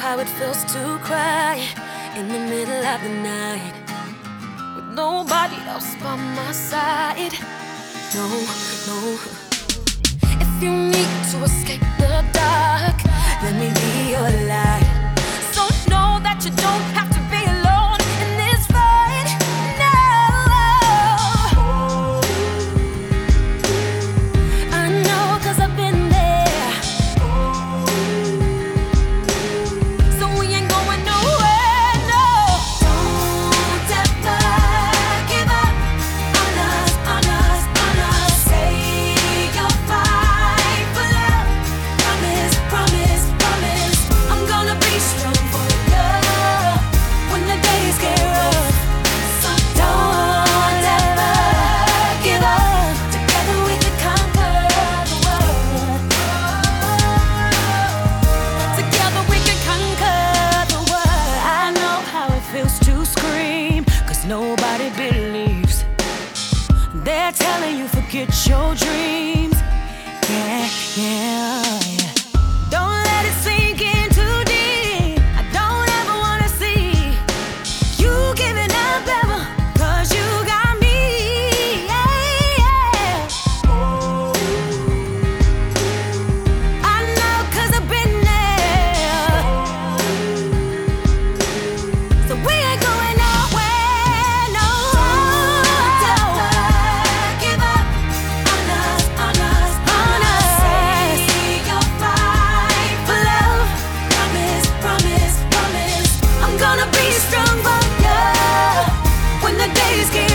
how it feels to cry in the middle of the night with nobody else by my side. No, no. If you need to escape the dark, let me be your light. So know that you don't. nobody believes. They're telling you forget your dreams. Yeah, yeah. always keep